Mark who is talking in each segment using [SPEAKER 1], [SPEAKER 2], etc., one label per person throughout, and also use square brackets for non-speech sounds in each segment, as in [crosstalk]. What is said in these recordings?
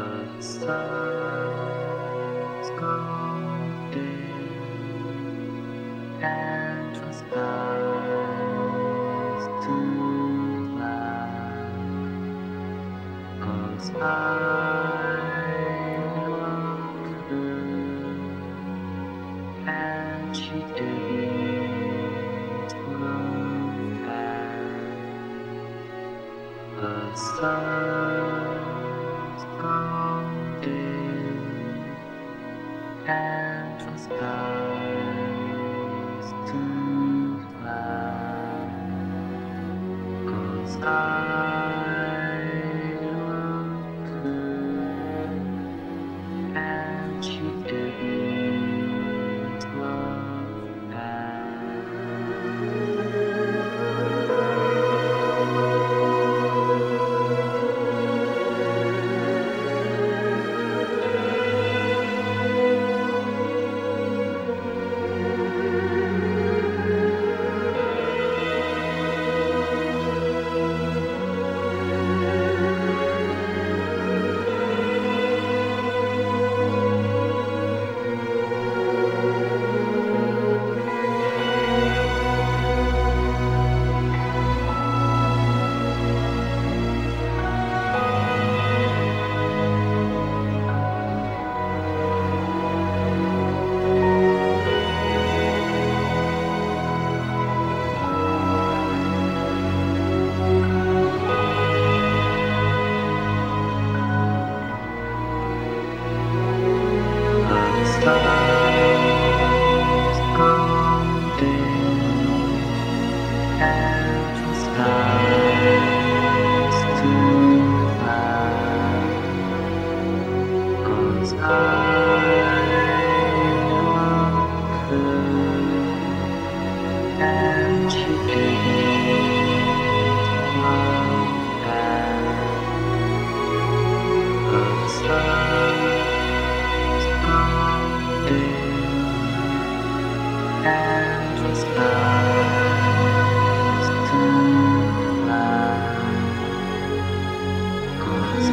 [SPEAKER 1] the sun's golden and the skies black. I and she did love back. The sun.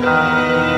[SPEAKER 1] Música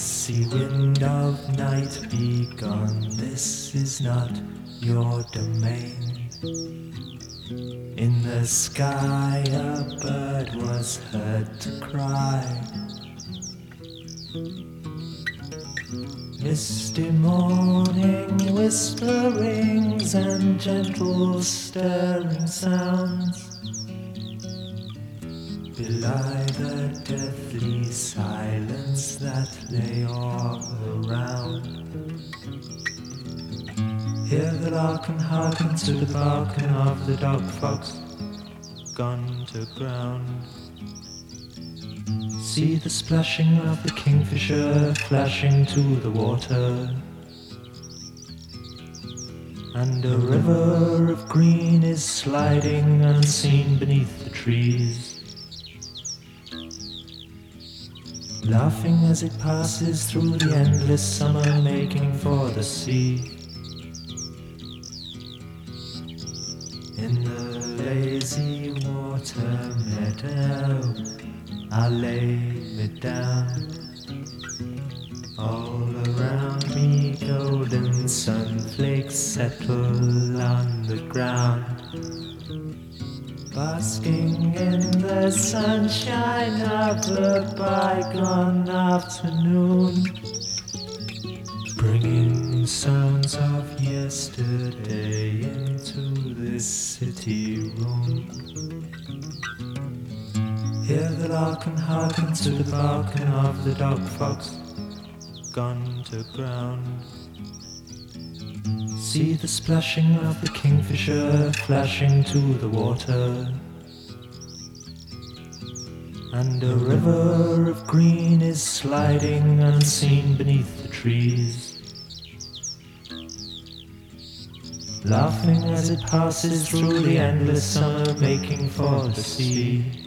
[SPEAKER 1] Icy wind of night, be gone. This is not your domain. In the sky, a bird was heard to cry. Misty morning whisperings and gentle stirring sounds belie the deathly silence that lay all around. Hear the lark and hearken to the barking of the dog fox gone to ground. See the splashing of the kingfisher flashing to the water. And a river of green is sliding unseen beneath the trees. Laughing as it passes through the endless summer, making for the sea. In the lazy water meadow, I lay me down. All around me, golden sunflakes settle on the ground. Basking in the sunshine of the bygone afternoon, bringing sounds of yesterday into this city room. Hear the lark and hearken to the barking of the dog fox gone to ground. See the splashing of the kingfisher flashing to the water. And a river of green is sliding unseen beneath the trees. Laughing as it passes through the endless summer, making for the sea.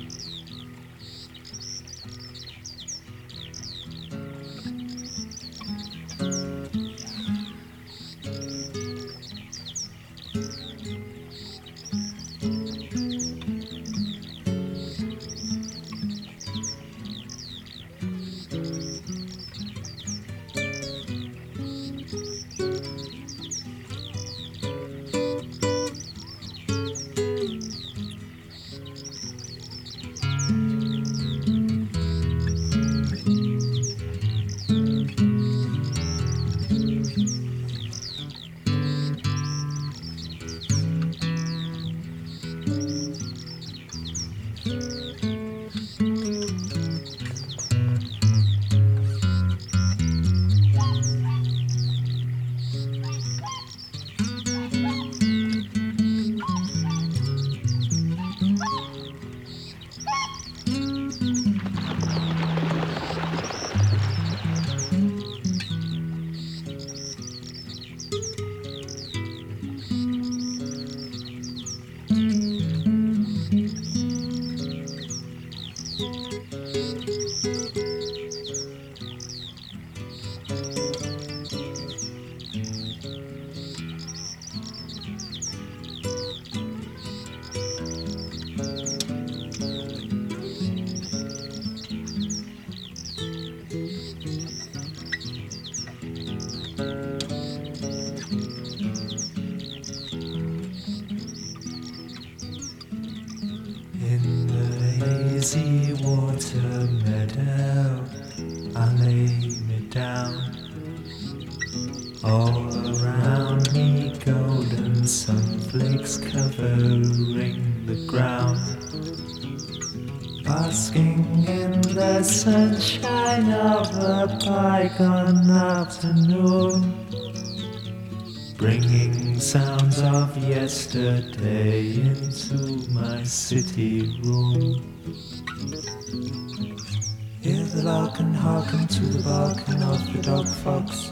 [SPEAKER 1] The lark and hearken to the barking of the dog fox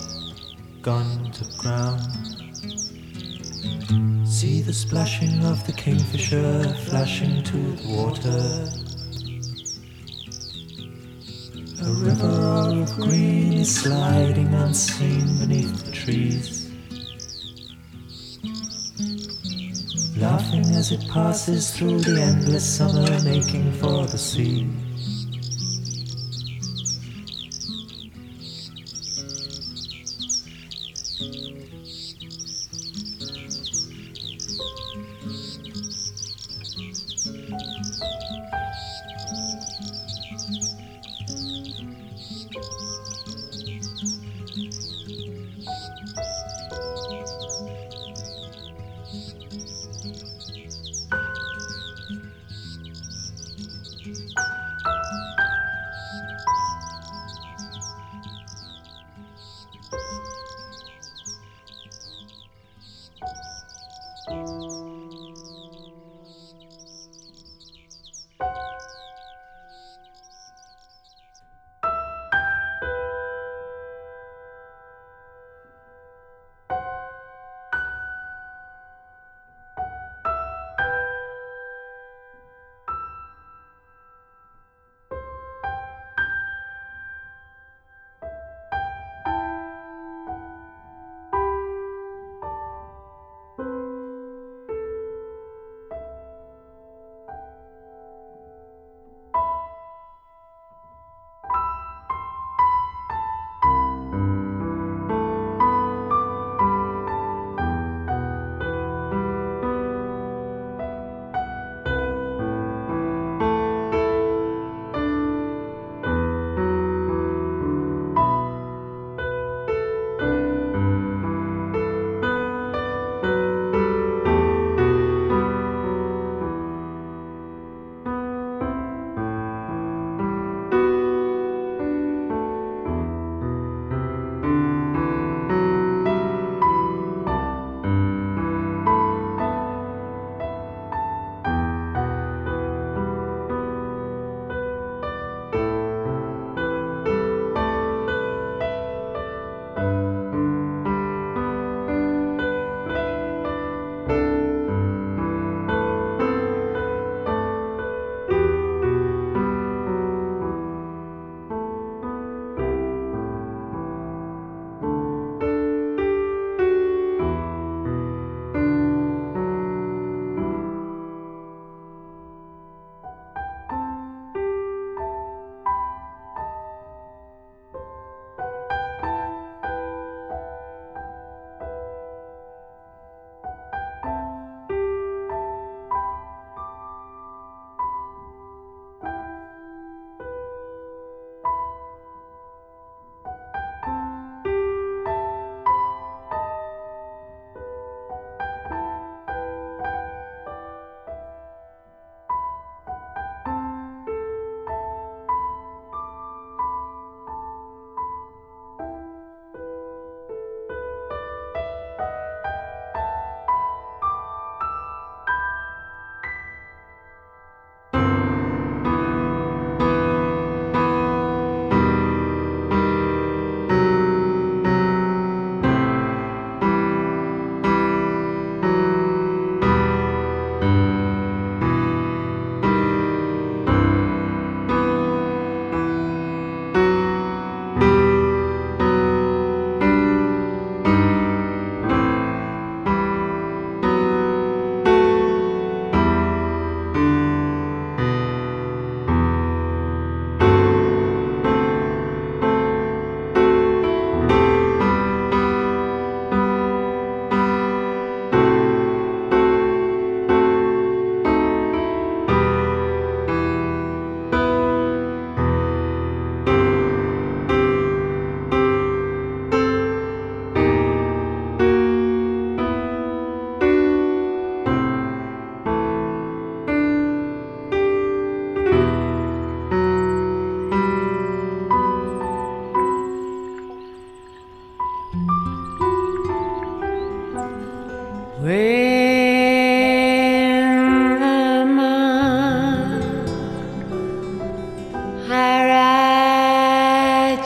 [SPEAKER 1] gone to ground. See the splashing of the kingfisher flashing to the water. A river of green is sliding unseen beneath the trees. laughing as it passes through the endless summer, making for the sea.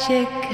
[SPEAKER 2] Upon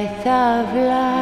[SPEAKER 2] breath of life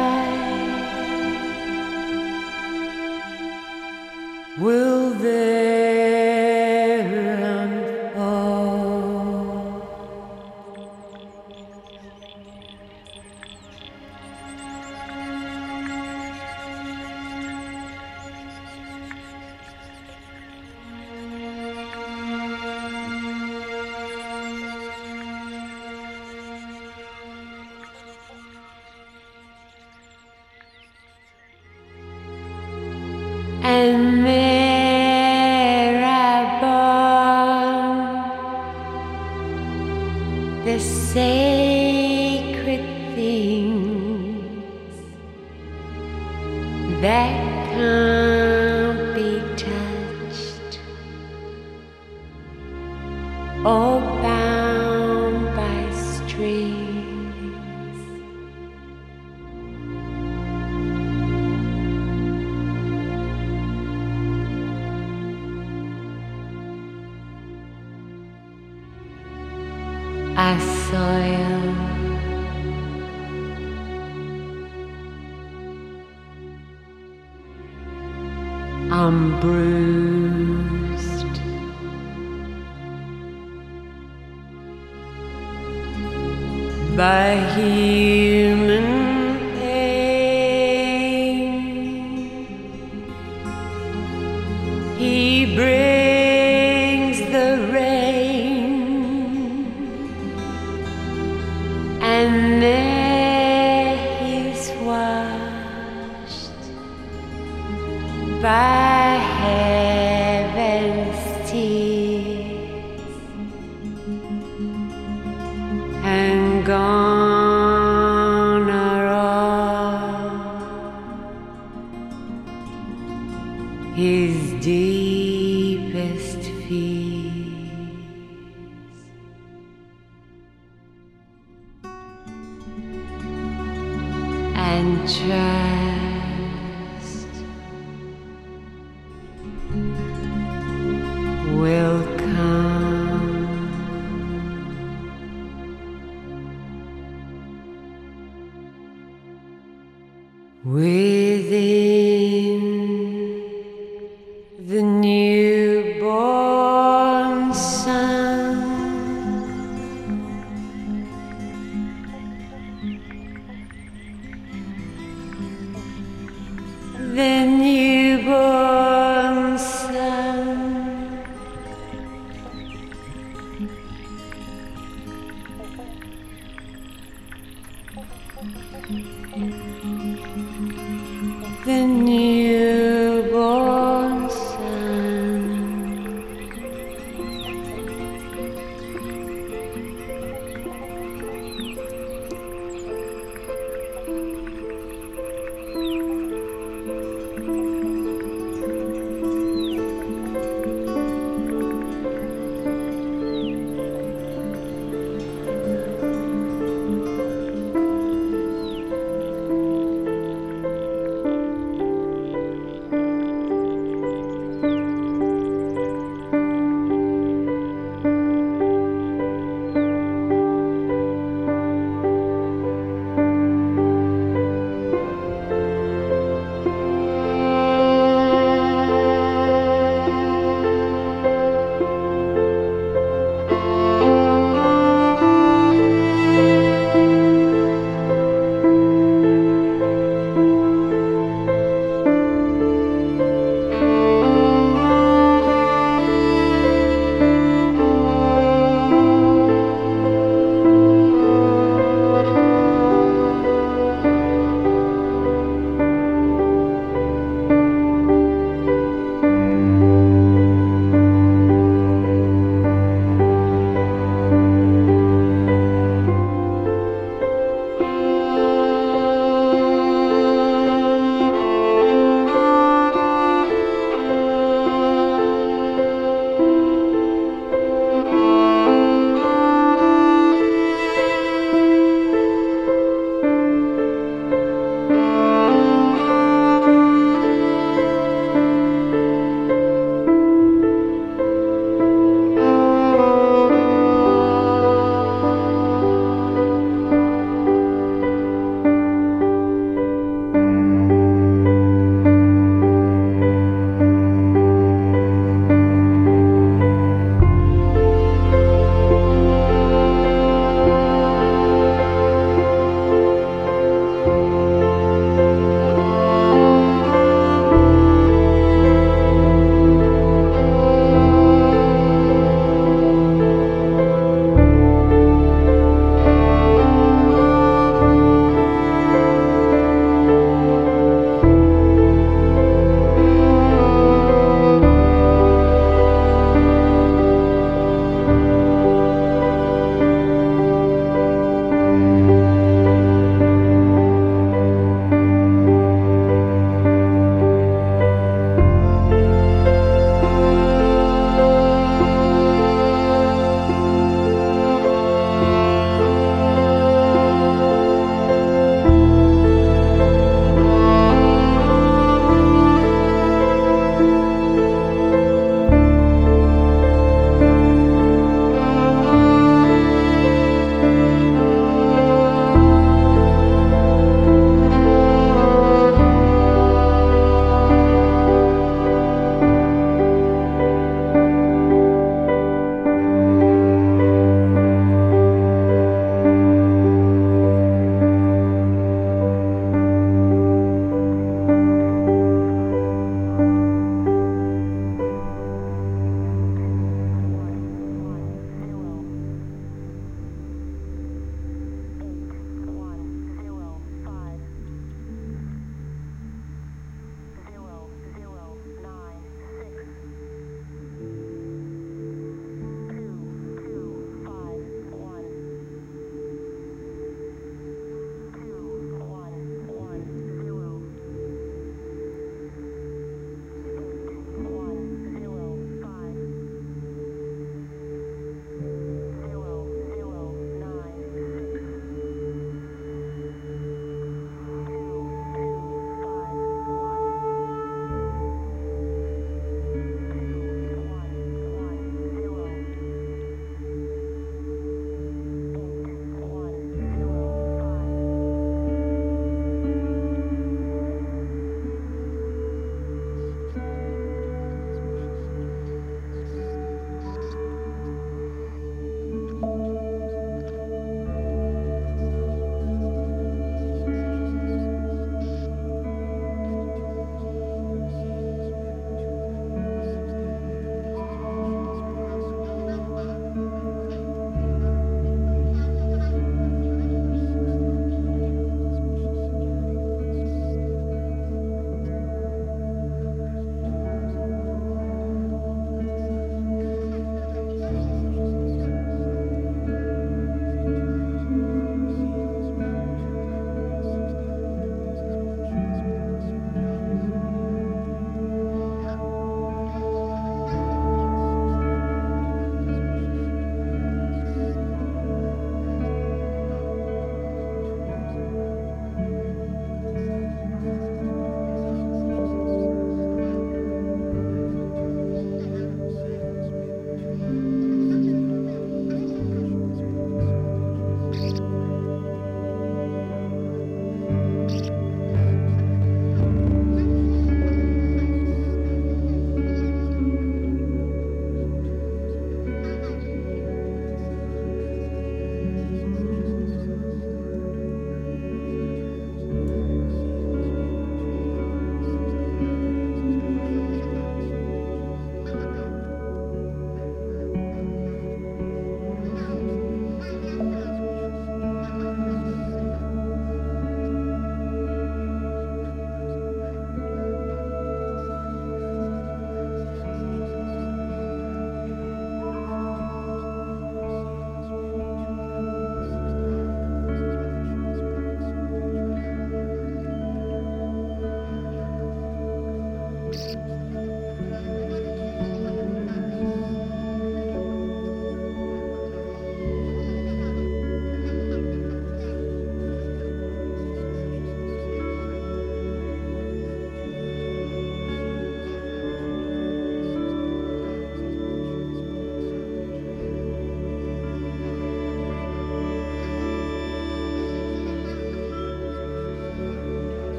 [SPEAKER 2] Within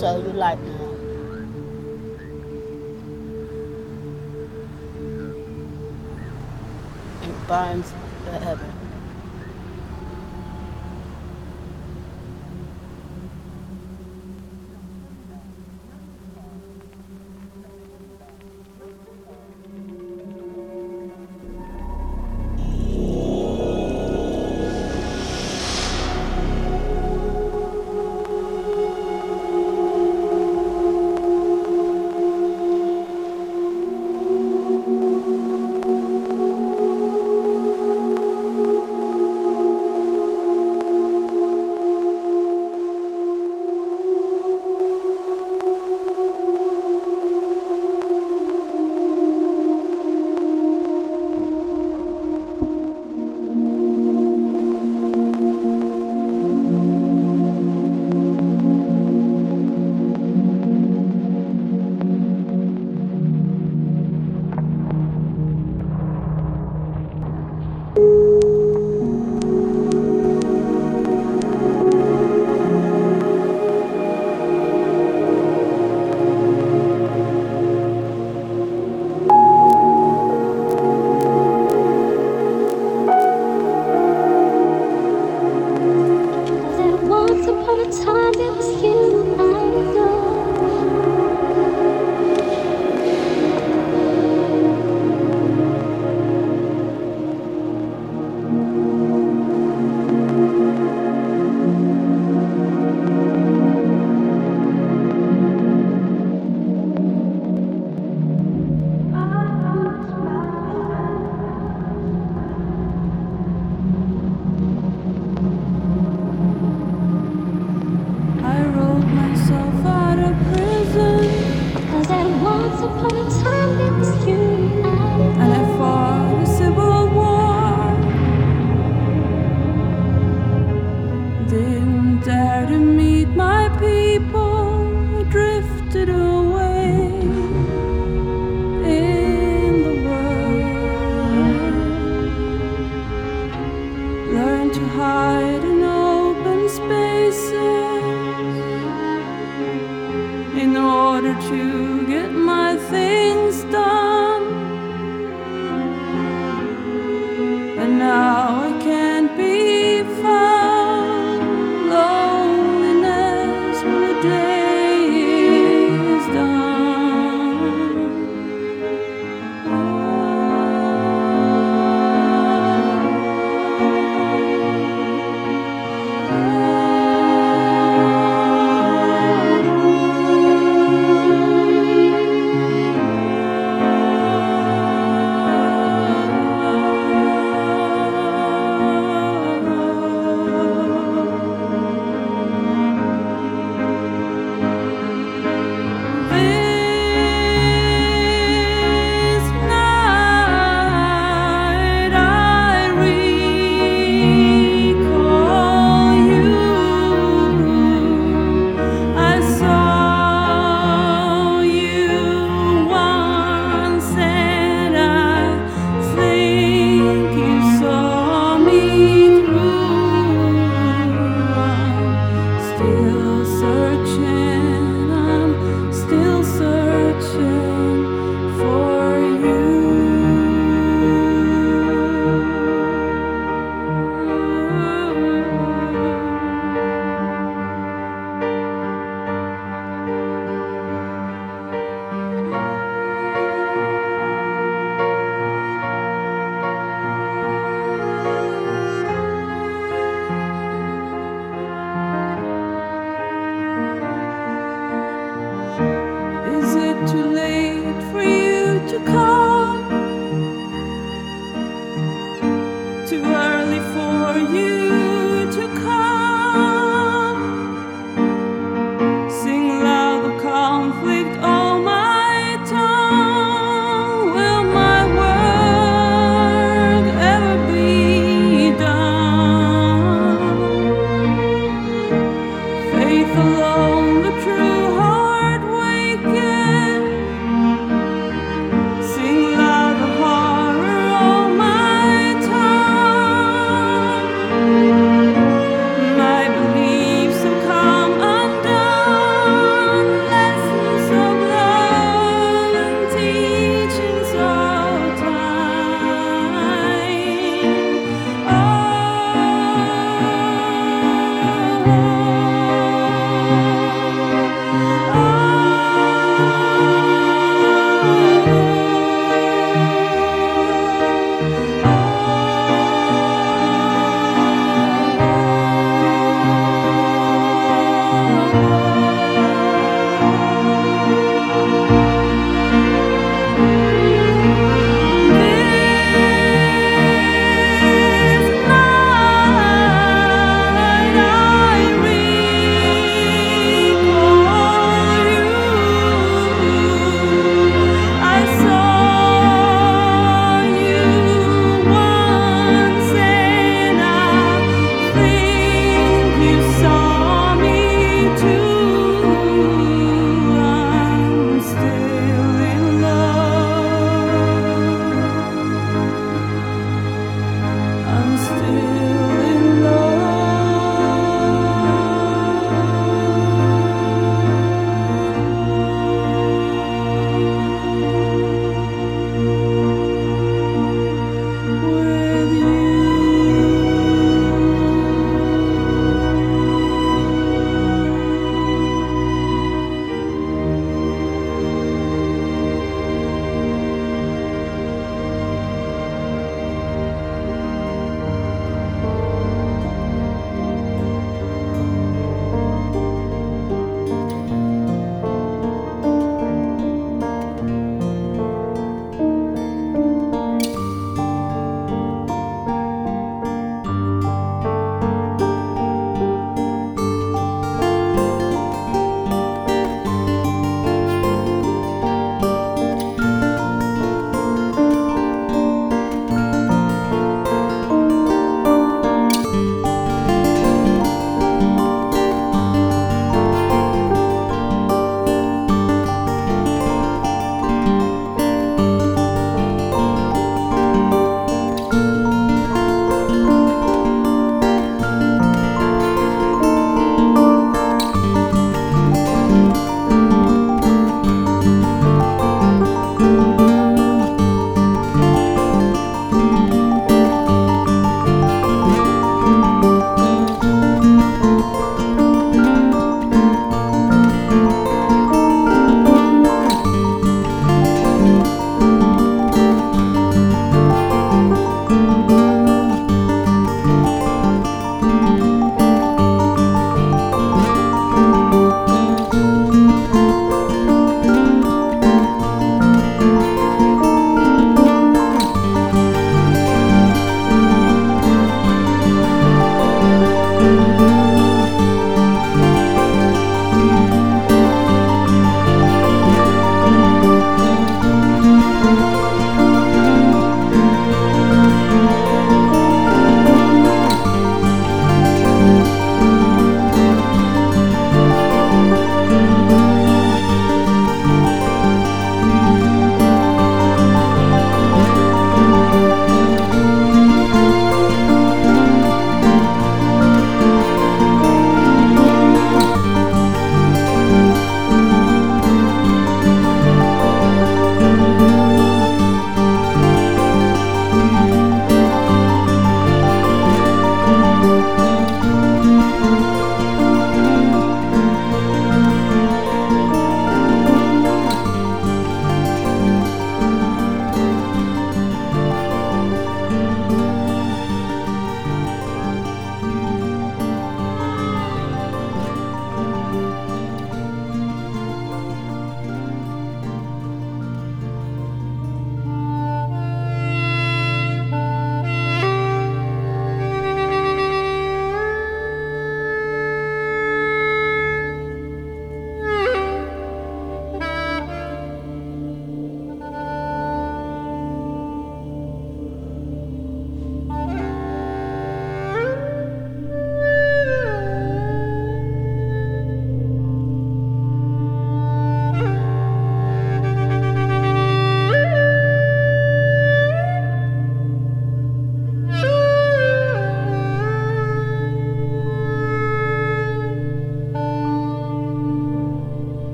[SPEAKER 3] show you light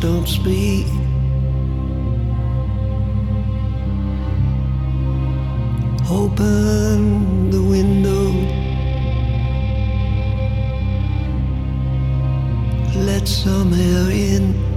[SPEAKER 4] don't speak. Open the window. Let some air in.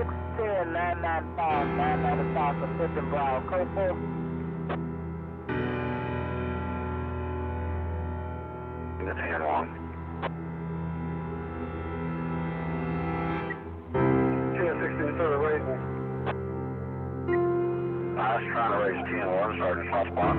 [SPEAKER 5] 610 995 995 for Clifton Brown Copal.
[SPEAKER 6] That's hand long. Ten sixteen third raising. I was trying to raise ten one, starting soft spot.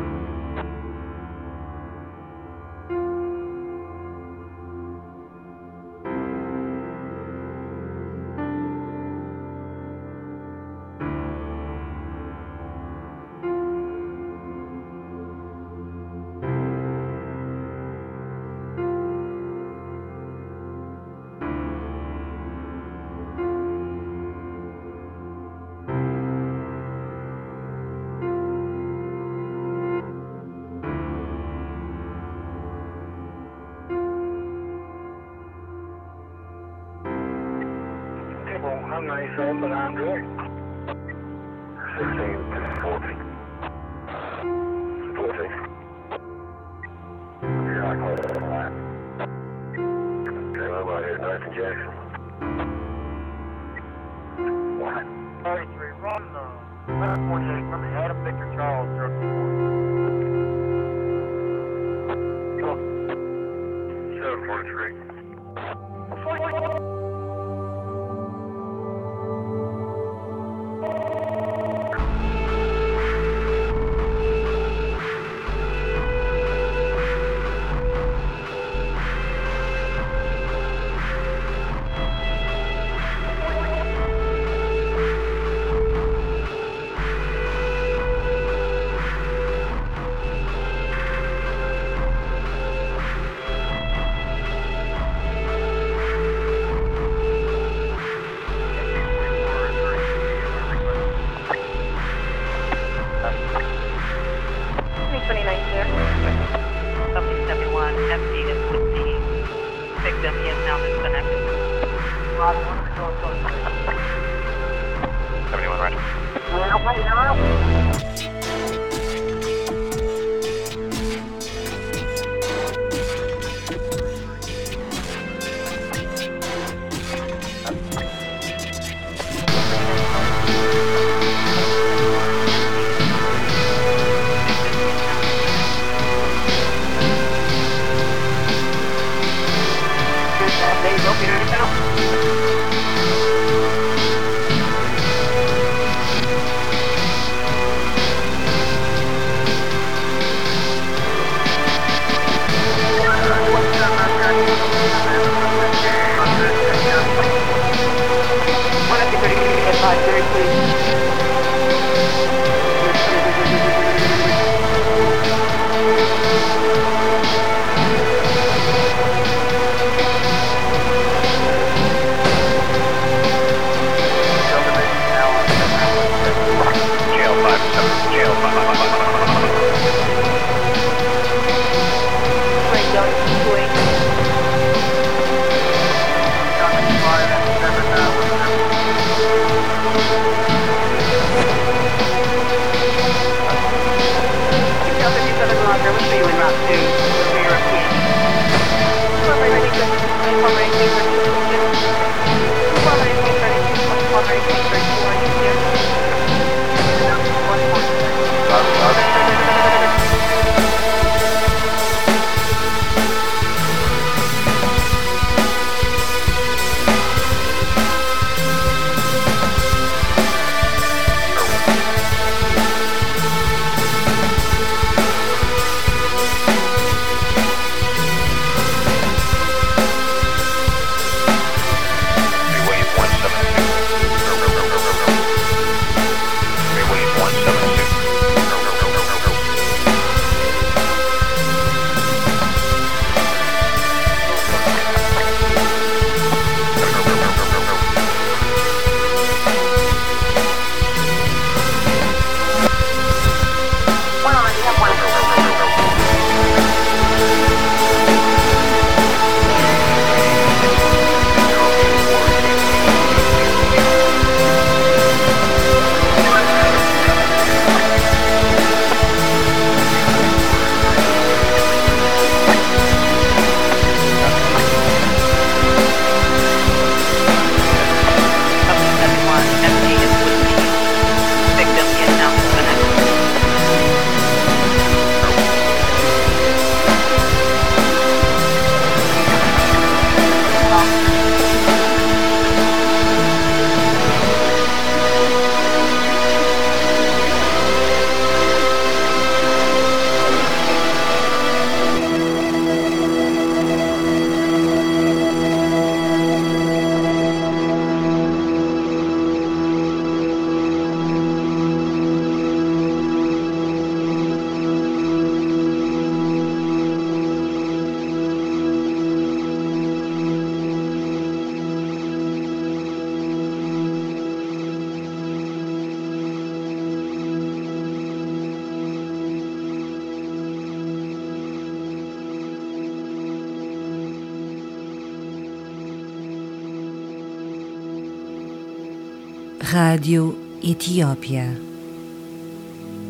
[SPEAKER 7] Etiópia.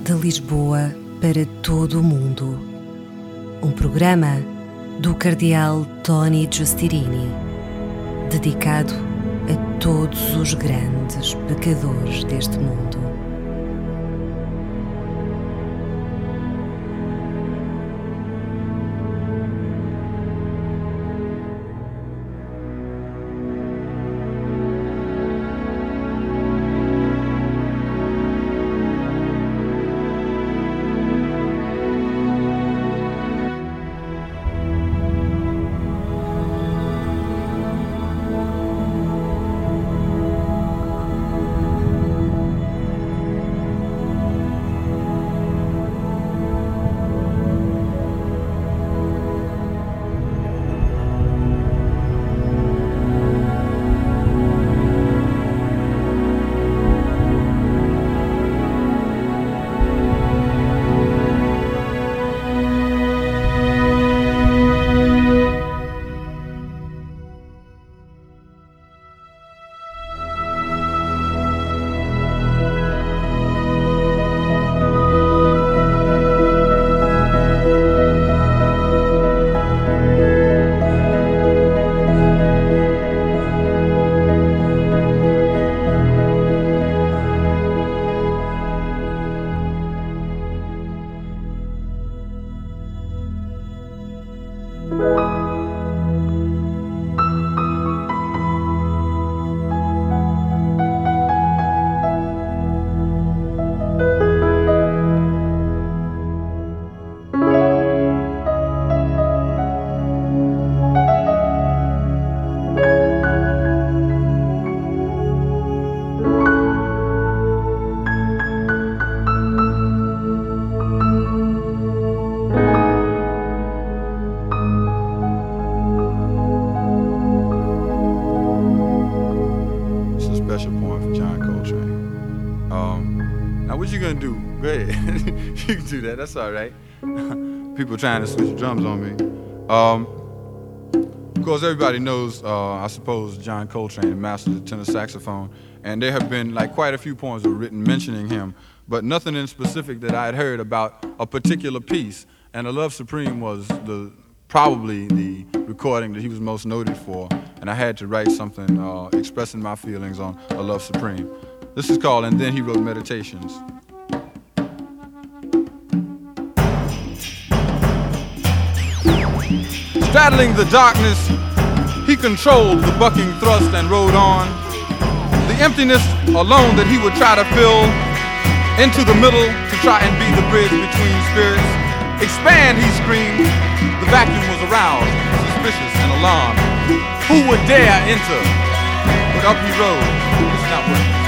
[SPEAKER 7] De Lisboa para todo o mundo. Um programa do Cardeal Tony Giustirini, dedicado a todos os grandes pecadores deste mundo.
[SPEAKER 8] That. That's all right. [laughs] People trying to switch drums on me. Um, of course, everybody knows, uh, I suppose, John Coltrane, master of the tenor saxophone, and there have been like quite a few poems written mentioning him, but nothing in specific that I had heard about a particular piece. And "A Love Supreme" was the probably the recording that he was most noted for, and I had to write something uh, expressing my feelings on "A Love Supreme." This is called, and then he wrote Meditations. Straddling the darkness, he controlled the bucking thrust and rode on. The emptiness alone that he would try to fill into the middle to try and be the bridge between spirits. Expand, he screamed. The vacuum was aroused, suspicious and alarmed. Who would dare enter? But up he rode. It's not.